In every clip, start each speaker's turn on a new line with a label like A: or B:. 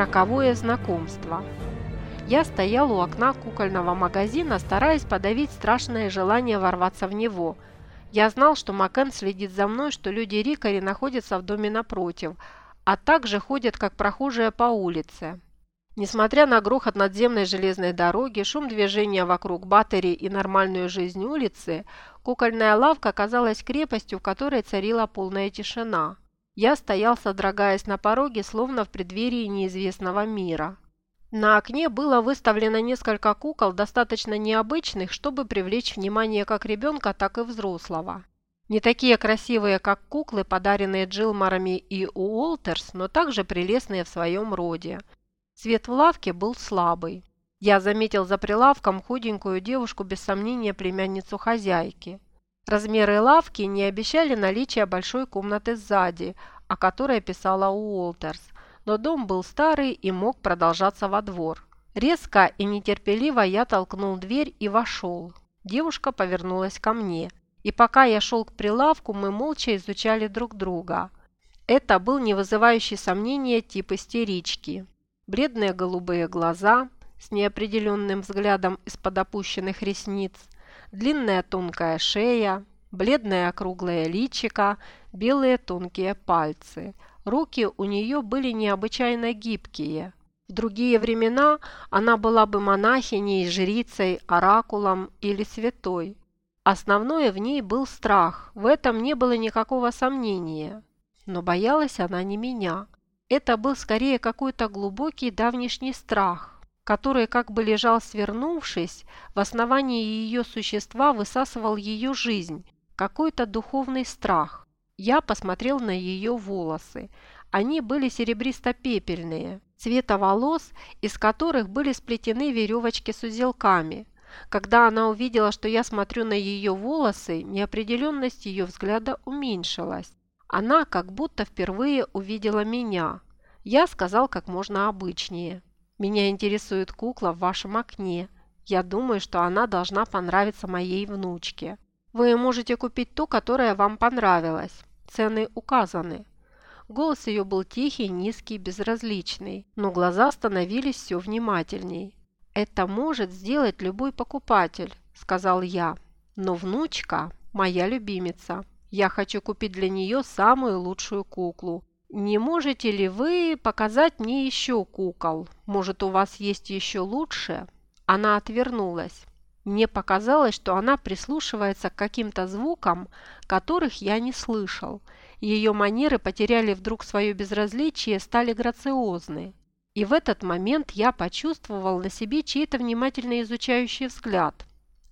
A: роковое знакомство. Я стоял у окна кукольного магазина, стараясь подавить страшное желание ворваться в него. Я знал, что Макен следит за мной, что люди Рикари находятся в доме напротив, а также ходят как прохожие по улице. Несмотря на грохот надземной железной дороги, шум движения вокруг батареи и нормальную жизнь улицы, кукольная лавка казалась крепостью, в которой царила полная тишина. Я стоял, содрогаясь на пороге, словно в преддверии неизвестного мира. На окне было выставлено несколько кукол, достаточно необычных, чтобы привлечь внимание как ребенка, так и взрослого. Не такие красивые, как куклы, подаренные Джилмарами и Уолтерс, но также прелестные в своем роде – Свет в лавке был слабый. Я заметил за прилавком худенькую девушку, без сомнения племянницу хозяйки. Размеры лавки не обещали наличия большой комнаты сзади, о которой писала Уолтерс, но дом был старый и мог продолжаться во двор. Резко и нетерпеливо я толкнул дверь и вошел. Девушка повернулась ко мне, и пока я шел к прилавку, мы молча изучали друг друга. Это был не вызывающий сомнения тип истерички бледные голубые глаза с неопределенным взглядом из-под опущенных ресниц, длинная тонкая шея, бледное округлое личико, белые тонкие пальцы. Руки у нее были необычайно гибкие. В другие времена она была бы монахиней, жрицей, оракулом или святой. Основное в ней был страх, в этом не было никакого сомнения. Но боялась она не меня. Это был скорее какой-то глубокий давнишний страх, который как бы лежал свернувшись, в основании ее существа высасывал ее жизнь, какой-то духовный страх. Я посмотрел на ее волосы. Они были серебристо-пепельные, цвета волос, из которых были сплетены веревочки с узелками. Когда она увидела, что я смотрю на ее волосы, неопределенность ее взгляда уменьшилась. Она как будто впервые увидела меня. Я сказал как можно обычнее. «Меня интересует кукла в вашем окне. Я думаю, что она должна понравиться моей внучке. Вы можете купить ту, которая вам понравилась. Цены указаны». Голос ее был тихий, низкий, безразличный, но глаза становились все внимательней. «Это может сделать любой покупатель», – сказал я. «Но внучка – моя любимица. Я хочу купить для нее самую лучшую куклу. Не можете ли вы показать мне еще кукол? Может, у вас есть еще лучше?» Она отвернулась. Мне показалось, что она прислушивается к каким-то звукам, которых я не слышал. Ее манеры потеряли вдруг свое безразличие, стали грациозны. И в этот момент я почувствовал на себе чей-то внимательно изучающий взгляд.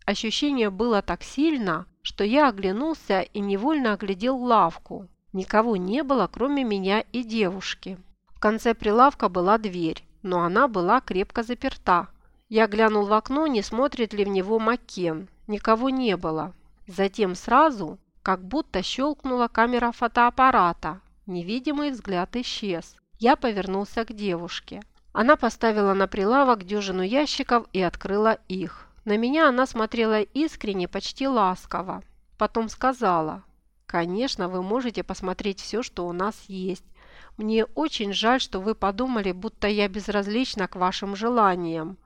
A: Ощущение было так сильно, что я оглянулся и невольно оглядел лавку. Никого не было, кроме меня и девушки. В конце прилавка была дверь, но она была крепко заперта. Я глянул в окно, не смотрит ли в него Маккен. Никого не было. Затем сразу, как будто щелкнула камера фотоаппарата. Невидимый взгляд исчез. Я повернулся к девушке. Она поставила на прилавок дюжину ящиков и открыла их. На меня она смотрела искренне, почти ласково. Потом сказала, Конечно, вы можете посмотреть все, что у нас есть. Мне очень жаль, что вы подумали, будто я безразлична к вашим желаниям.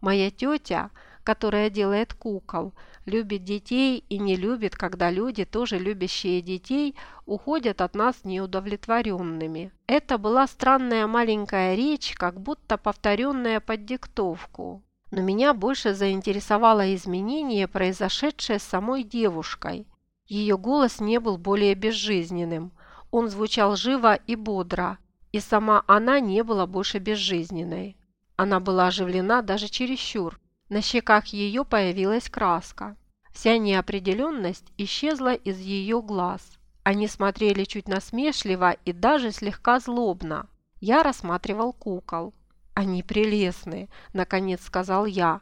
A: Моя тетя, которая делает кукол, любит детей и не любит, когда люди, тоже любящие детей, уходят от нас неудовлетворенными. Это была странная маленькая речь, как будто повторенная под диктовку. Но меня больше заинтересовало изменение, произошедшее с самой девушкой – ее голос не был более безжизненным. Он звучал живо и бодро, и сама она не была больше безжизненной. Она была оживлена даже чересчур. На щеках ее появилась краска. Вся неопределенность исчезла из ее глаз. Они смотрели чуть насмешливо и даже слегка злобно. Я рассматривал кукол. «Они прелестны», – наконец сказал я.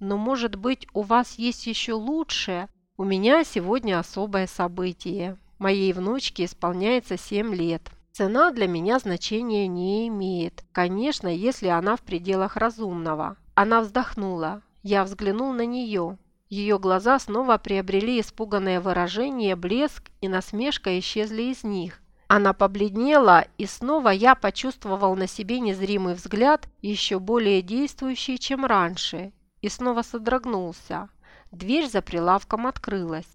A: «Но, может быть, у вас есть еще лучшее, у меня сегодня особое событие. Моей внучке исполняется 7 лет. Цена для меня значения не имеет. Конечно, если она в пределах разумного. Она вздохнула. Я взглянул на нее. Ее глаза снова приобрели испуганное выражение, блеск и насмешка исчезли из них. Она побледнела, и снова я почувствовал на себе незримый взгляд, еще более действующий, чем раньше, и снова содрогнулся. Дверь за прилавком открылась.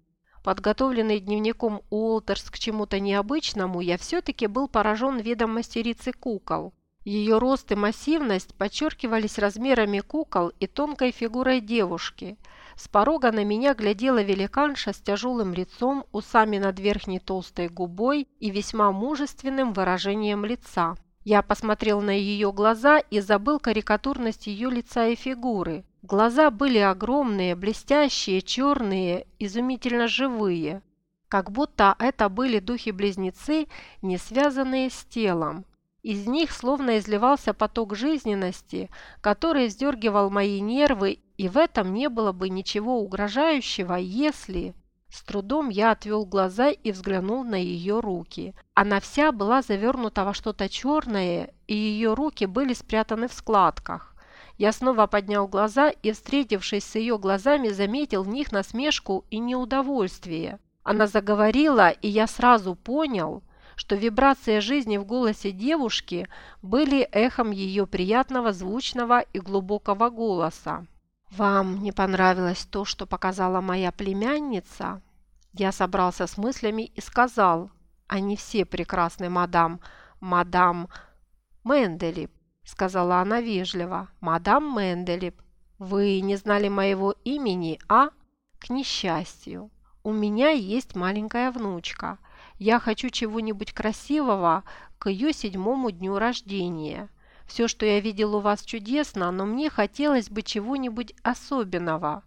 A: Подготовленный дневником Уолтерс к чему-то необычному, я все-таки был поражен видом мастерицы кукол. Ее рост и массивность подчеркивались размерами кукол и тонкой фигурой девушки. С порога на меня глядела великанша с тяжелым лицом, усами над верхней толстой губой и весьма мужественным выражением лица. Я посмотрел на ее глаза и забыл карикатурность ее лица и фигуры. Глаза были огромные, блестящие, черные, изумительно живые. Как будто это были духи-близнецы, не связанные с телом. Из них словно изливался поток жизненности, который сдергивал мои нервы, и в этом не было бы ничего угрожающего, если... С трудом я отвел глаза и взглянул на ее руки. Она вся была завернута во что-то черное, и ее руки были спрятаны в складках. Я снова поднял глаза и, встретившись с ее глазами, заметил в них насмешку и неудовольствие. Она заговорила, и я сразу понял, что вибрации жизни в голосе девушки были эхом ее приятного, звучного и глубокого голоса. «Вам не понравилось то, что показала моя племянница?» Я собрался с мыслями и сказал, «Они все прекрасны, мадам, мадам Менделип», сказала она вежливо, «мадам Менделип, вы не знали моего имени, а? К несчастью, у меня есть маленькая внучка». Я хочу чего-нибудь красивого к ее седьмому дню рождения. Все, что я видел у вас чудесно, но мне хотелось бы чего-нибудь особенного».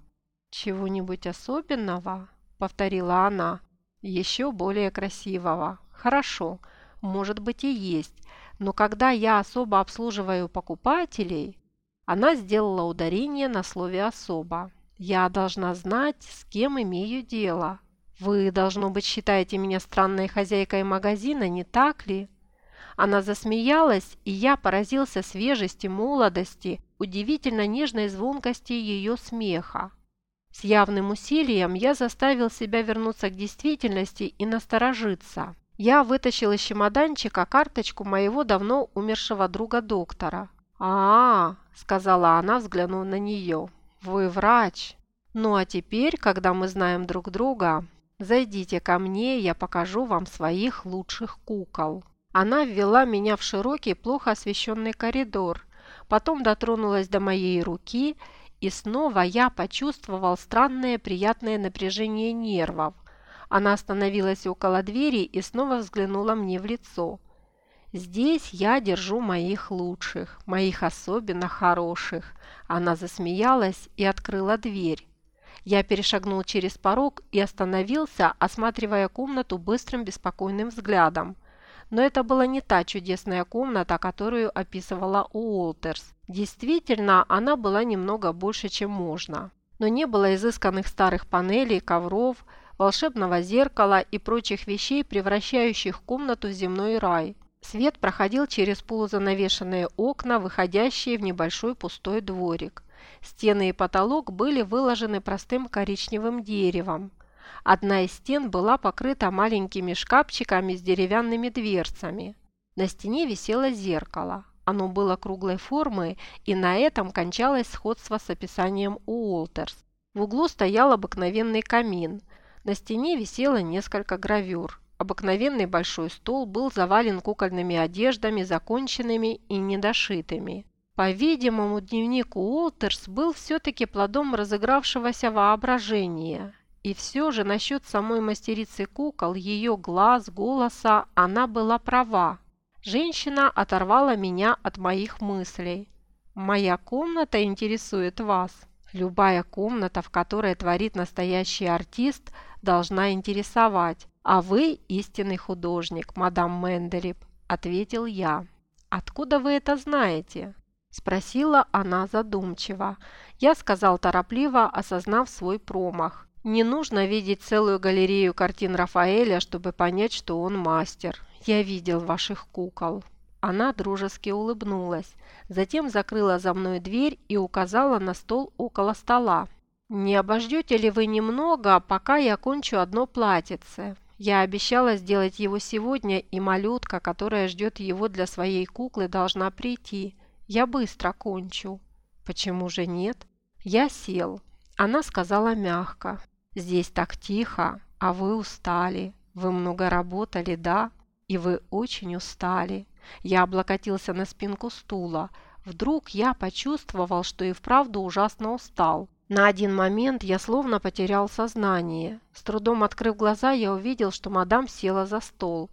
A: «Чего-нибудь особенного?» – повторила она. «Еще более красивого. Хорошо, может быть и есть. Но когда я особо обслуживаю покупателей...» Она сделала ударение на слове «особо». «Я должна знать, с кем имею дело. «Вы, должно быть, считаете меня странной хозяйкой магазина, не так ли?» Она засмеялась, и я поразился свежести, молодости, удивительно нежной звонкости ее смеха. С явным усилием я заставил себя вернуться к действительности и насторожиться. Я вытащил из чемоданчика карточку моего давно умершего друга-доктора. «А, -а – сказала она, взглянув на нее, – вы врач. Ну а теперь, когда мы знаем друг друга, Зайдите ко мне, я покажу вам своих лучших кукол». Она ввела меня в широкий, плохо освещенный коридор, потом дотронулась до моей руки, и снова я почувствовал странное приятное напряжение нервов. Она остановилась около двери и снова взглянула мне в лицо. «Здесь я держу моих лучших, моих особенно хороших». Она засмеялась и открыла дверь. Я перешагнул через порог и остановился, осматривая комнату быстрым беспокойным взглядом. Но это была не та чудесная комната, которую описывала Уолтерс. Действительно, она была немного больше, чем можно. Но не было изысканных старых панелей, ковров, волшебного зеркала и прочих вещей, превращающих комнату в земной рай. Свет проходил через полузанавешенные окна, выходящие в небольшой пустой дворик. Стены и потолок были выложены простым коричневым деревом. Одна из стен была покрыта маленькими шкафчиками с деревянными дверцами. На стене висело зеркало. Оно было круглой формы, и на этом кончалось сходство с описанием Уолтерс. В углу стоял обыкновенный камин. На стене висело несколько гравюр. Обыкновенный большой стол был завален кукольными одеждами, законченными и недошитыми. По-видимому, дневник Уолтерс был все-таки плодом разыгравшегося воображения. И все же насчет самой мастерицы кукол, ее глаз, голоса, она была права. Женщина оторвала меня от моих мыслей. «Моя комната интересует вас. Любая комната, в которой творит настоящий артист, должна интересовать. А вы истинный художник, мадам Менделип», – ответил я. «Откуда вы это знаете?» Спросила она задумчиво. Я сказал торопливо, осознав свой промах. Не нужно видеть целую галерею картин Рафаэля, чтобы понять, что он мастер. Я видел ваших кукол. Она дружески улыбнулась. Затем закрыла за мной дверь и указала на стол около стола. «Не обождете ли вы немного, пока я кончу одно платьице? Я обещала сделать его сегодня, и малютка, которая ждет его для своей куклы, должна прийти. Я быстро кончу. Почему же нет? Я сел. Она сказала мягко. Здесь так тихо, а вы устали. Вы много работали, да? И вы очень устали. Я облокотился на спинку стула. Вдруг я почувствовал, что и вправду ужасно устал. На один момент я словно потерял сознание. С трудом открыв глаза, я увидел, что мадам села за стол.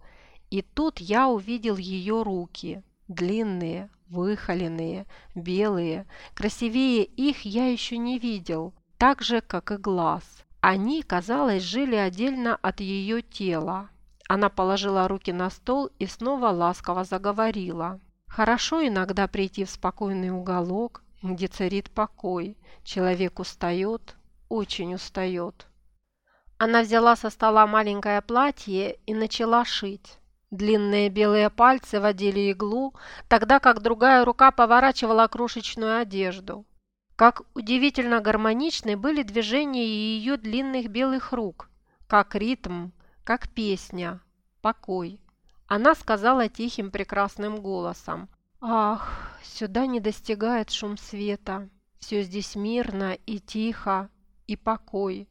A: И тут я увидел ее руки. Длинные, выхоленные, белые. Красивее их я еще не видел. Так же, как и глаз. Они, казалось, жили отдельно от ее тела. Она положила руки на стол и снова ласково заговорила. «Хорошо иногда прийти в спокойный уголок, где царит покой. Человек устает, очень устает». Она взяла со стола маленькое платье и начала шить. Длинные белые пальцы водили иглу, тогда как другая рука поворачивала крошечную одежду. Как удивительно гармоничны были движения ее длинных белых рук, как ритм, как песня, покой. Она сказала тихим прекрасным голосом. «Ах, сюда не достигает шум света. Все здесь мирно и тихо, и покой».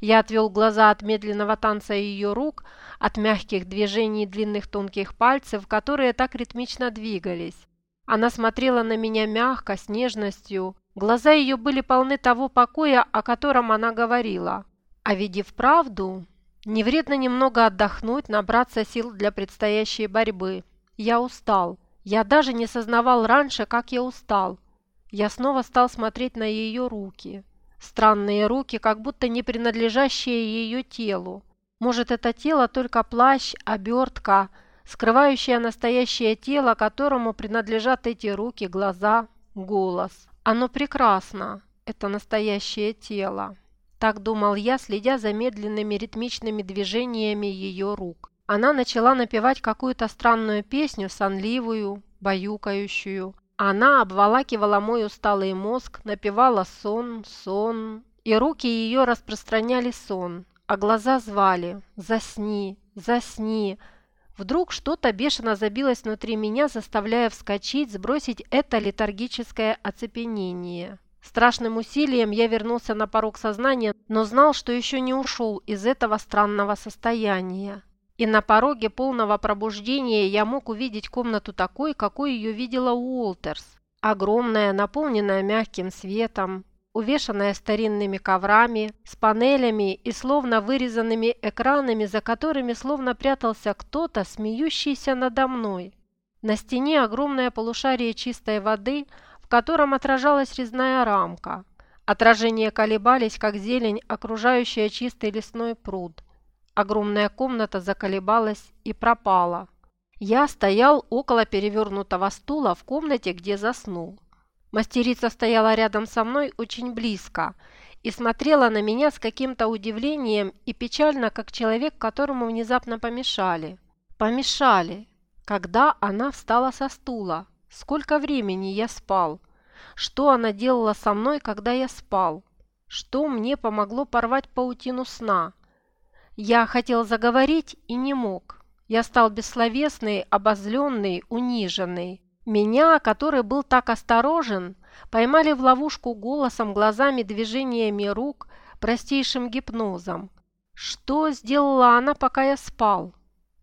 A: Я отвел глаза от медленного танца ее рук, от мягких движений длинных тонких пальцев, которые так ритмично двигались. Она смотрела на меня мягко, с нежностью. Глаза ее были полны того покоя, о котором она говорила. А видев правду, не вредно немного отдохнуть, набраться сил для предстоящей борьбы. Я устал. Я даже не сознавал раньше, как я устал. Я снова стал смотреть на ее руки. Странные руки, как будто не принадлежащие ее телу. Может, это тело только плащ, обертка, скрывающая настоящее тело, которому принадлежат эти руки, глаза, голос. Оно прекрасно, это настоящее тело. Так думал я, следя за медленными ритмичными движениями ее рук. Она начала напевать какую-то странную песню, сонливую, баюкающую. Она обволакивала мой усталый мозг, напевала сон, сон, и руки ее распространяли сон, а глаза звали «Засни, засни». Вдруг что-то бешено забилось внутри меня, заставляя вскочить, сбросить это летаргическое оцепенение. Страшным усилием я вернулся на порог сознания, но знал, что еще не ушел из этого странного состояния. И на пороге полного пробуждения я мог увидеть комнату такой, какой ее видела Уолтерс. Огромная, наполненная мягким светом, увешанная старинными коврами, с панелями и словно вырезанными экранами, за которыми словно прятался кто-то, смеющийся надо мной. На стене огромное полушарие чистой воды – в котором отражалась резная рамка. Отражения колебались, как зелень, окружающая чистый лесной пруд. Огромная комната заколебалась и пропала. Я стоял около перевернутого стула в комнате, где заснул. Мастерица стояла рядом со мной очень близко и смотрела на меня с каким-то удивлением и печально, как человек, которому внезапно помешали. Помешали, когда она встала со стула. Сколько времени я спал? Что она делала со мной, когда я спал? Что мне помогло порвать паутину сна? Я хотел заговорить и не мог. Я стал бессловесный, обозленный, униженный. Меня, который был так осторожен, поймали в ловушку голосом, глазами, движениями рук, простейшим гипнозом. Что сделала она, пока я спал?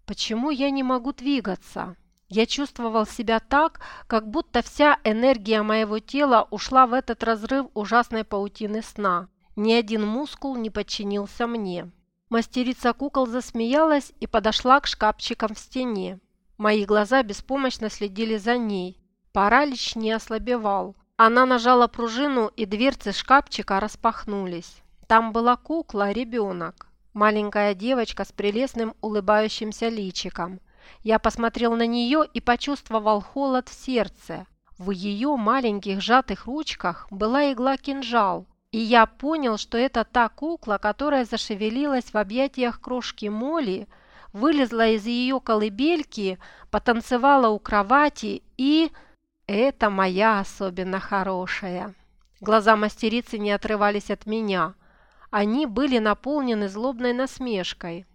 A: Почему я не могу двигаться? Я чувствовал себя так, как будто вся энергия моего тела ушла в этот разрыв ужасной паутины сна. Ни один мускул не подчинился мне. Мастерица кукол засмеялась и подошла к шкафчикам в стене. Мои глаза беспомощно следили за ней. Паралич не ослабевал. Она нажала пружину, и дверцы шкафчика распахнулись. Там была кукла, ребенок. Маленькая девочка с прелестным улыбающимся личиком – я посмотрел на нее и почувствовал холод в сердце. В ее маленьких сжатых ручках была игла-кинжал, и я понял, что это та кукла, которая зашевелилась в объятиях крошки Моли, вылезла из ее колыбельки, потанцевала у кровати и... Это моя особенно хорошая. Глаза мастерицы не отрывались от меня. Они были наполнены злобной насмешкой.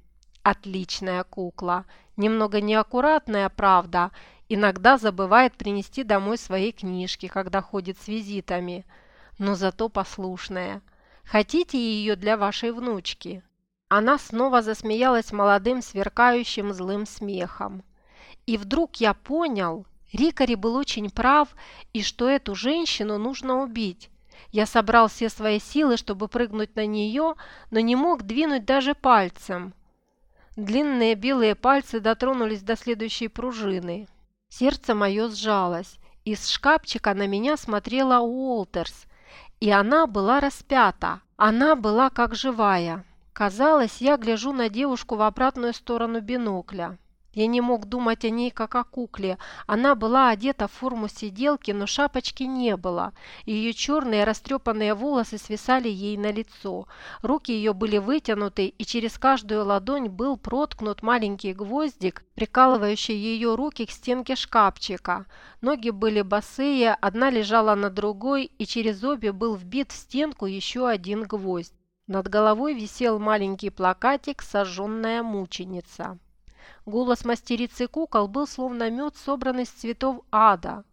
A: отличная кукла. Немного неаккуратная, правда, иногда забывает принести домой свои книжки, когда ходит с визитами, но зато послушная. Хотите ее для вашей внучки?» Она снова засмеялась молодым, сверкающим злым смехом. И вдруг я понял, Рикари был очень прав, и что эту женщину нужно убить. Я собрал все свои силы, чтобы прыгнуть на нее, но не мог двинуть даже пальцем. Длинные белые пальцы дотронулись до следующей пружины. Сердце мое сжалось. Из шкафчика на меня смотрела Уолтерс, и она была распята. Она была как живая. Казалось, я гляжу на девушку в обратную сторону бинокля. Я не мог думать о ней как о кукле. Она была одета в форму сиделки, но шапочки не было. Ее черные растрепанные волосы свисали ей на лицо. Руки ее были вытянуты, и через каждую ладонь был проткнут маленький гвоздик, прикалывающий ее руки к стенке шкафчика. Ноги были босые, одна лежала на другой, и через обе был вбит в стенку еще один гвоздь. Над головой висел маленький плакатик «Сожженная мученица». Голос мастерицы кукол был словно мед, собранный с цветов ада.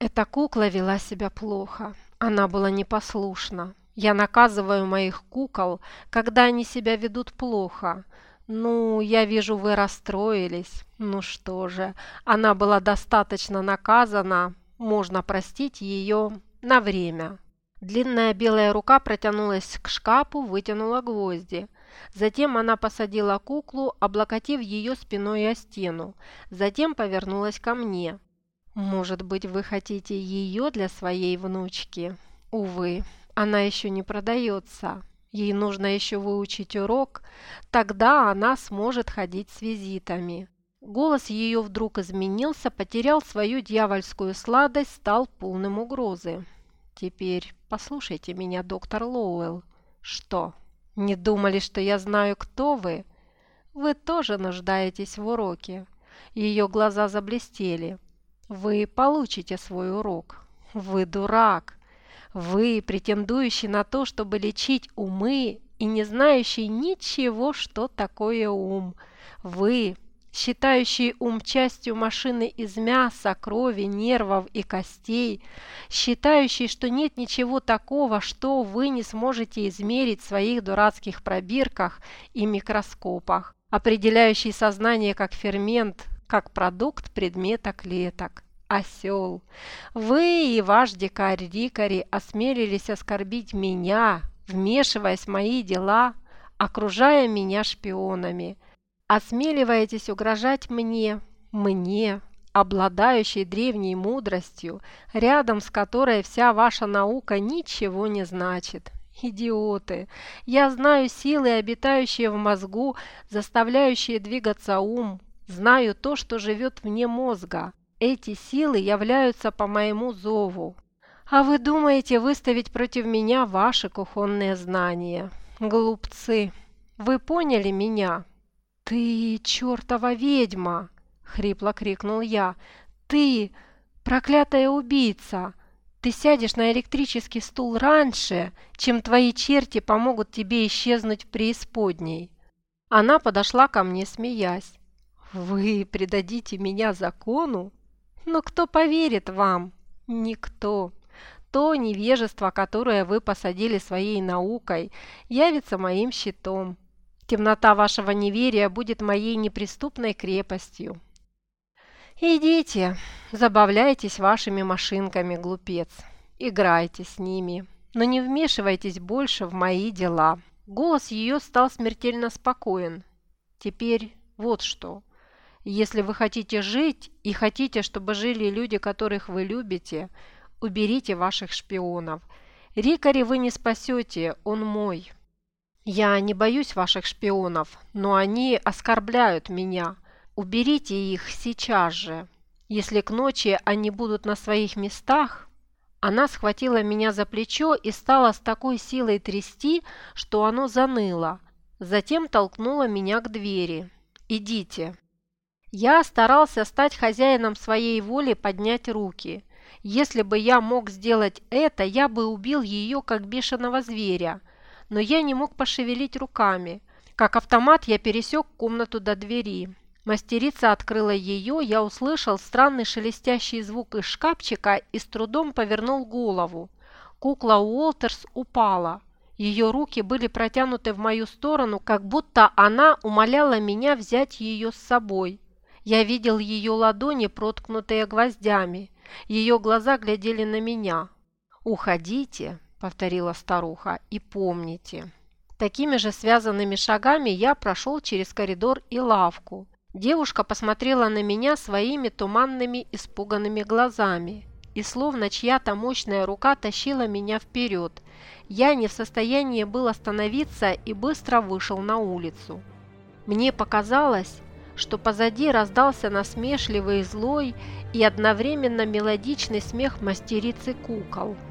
A: Эта кукла вела себя плохо. Она была непослушна. Я наказываю моих кукол, когда они себя ведут плохо. Ну, я вижу, вы расстроились. Ну что же, она была достаточно наказана. Можно простить ее на время. Длинная белая рука протянулась к шкафу, вытянула гвозди. Затем она посадила куклу, облокотив ее спиной о стену. Затем повернулась ко мне. «Может быть, вы хотите ее для своей внучки?» «Увы, она еще не продается. Ей нужно еще выучить урок. Тогда она сможет ходить с визитами». Голос ее вдруг изменился, потерял свою дьявольскую сладость, стал полным угрозы. Теперь послушайте меня, доктор Лоуэлл. Что, не думали, что я знаю, кто вы? Вы тоже нуждаетесь в уроке. Ее глаза заблестели. Вы получите свой урок. Вы дурак. Вы, претендующий на то, чтобы лечить умы и не знающий ничего, что такое ум. Вы, считающий ум частью машины из мяса, крови, нервов и костей, считающий, что нет ничего такого, что вы не сможете измерить в своих дурацких пробирках и микроскопах, определяющий сознание как фермент, как продукт предмета клеток. Осел, вы и ваш дикарь Рикари осмелились оскорбить меня, вмешиваясь в мои дела, окружая меня шпионами – Осмеливаетесь угрожать мне, мне, обладающей древней мудростью, рядом с которой вся ваша наука ничего не значит. Идиоты! Я знаю силы, обитающие в мозгу, заставляющие двигаться ум. Знаю то, что живет вне мозга. Эти силы являются по моему зову. А вы думаете выставить против меня ваши кухонные знания? Глупцы! Вы поняли меня? «Ты чертова ведьма!» — хрипло крикнул я. «Ты проклятая убийца! Ты сядешь на электрический стул раньше, чем твои черти помогут тебе исчезнуть в преисподней!» Она подошла ко мне, смеясь. «Вы предадите меня закону? Но кто поверит вам? Никто!» То невежество, которое вы посадили своей наукой, явится моим щитом. Темнота вашего неверия будет моей неприступной крепостью. Идите, забавляйтесь вашими машинками, глупец. Играйте с ними, но не вмешивайтесь больше в мои дела. Голос ее стал смертельно спокоен. Теперь вот что. Если вы хотите жить и хотите, чтобы жили люди, которых вы любите, уберите ваших шпионов. Рикари вы не спасете, он мой. «Я не боюсь ваших шпионов, но они оскорбляют меня. Уберите их сейчас же. Если к ночи они будут на своих местах...» Она схватила меня за плечо и стала с такой силой трясти, что оно заныло. Затем толкнула меня к двери. «Идите». Я старался стать хозяином своей воли поднять руки. Если бы я мог сделать это, я бы убил ее, как бешеного зверя – но я не мог пошевелить руками. Как автомат я пересек комнату до двери. Мастерица открыла ее, я услышал странный шелестящий звук из шкафчика и с трудом повернул голову. Кукла Уолтерс упала. Ее руки были протянуты в мою сторону, как будто она умоляла меня взять ее с собой. Я видел ее ладони, проткнутые гвоздями. Ее глаза глядели на меня. «Уходите», — повторила старуха, — «и помните». Такими же связанными шагами я прошел через коридор и лавку. Девушка посмотрела на меня своими туманными испуганными глазами и словно чья-то мощная рука тащила меня вперед. Я не в состоянии был остановиться и быстро вышел на улицу. Мне показалось, что позади раздался насмешливый злой и одновременно мелодичный смех мастерицы кукол –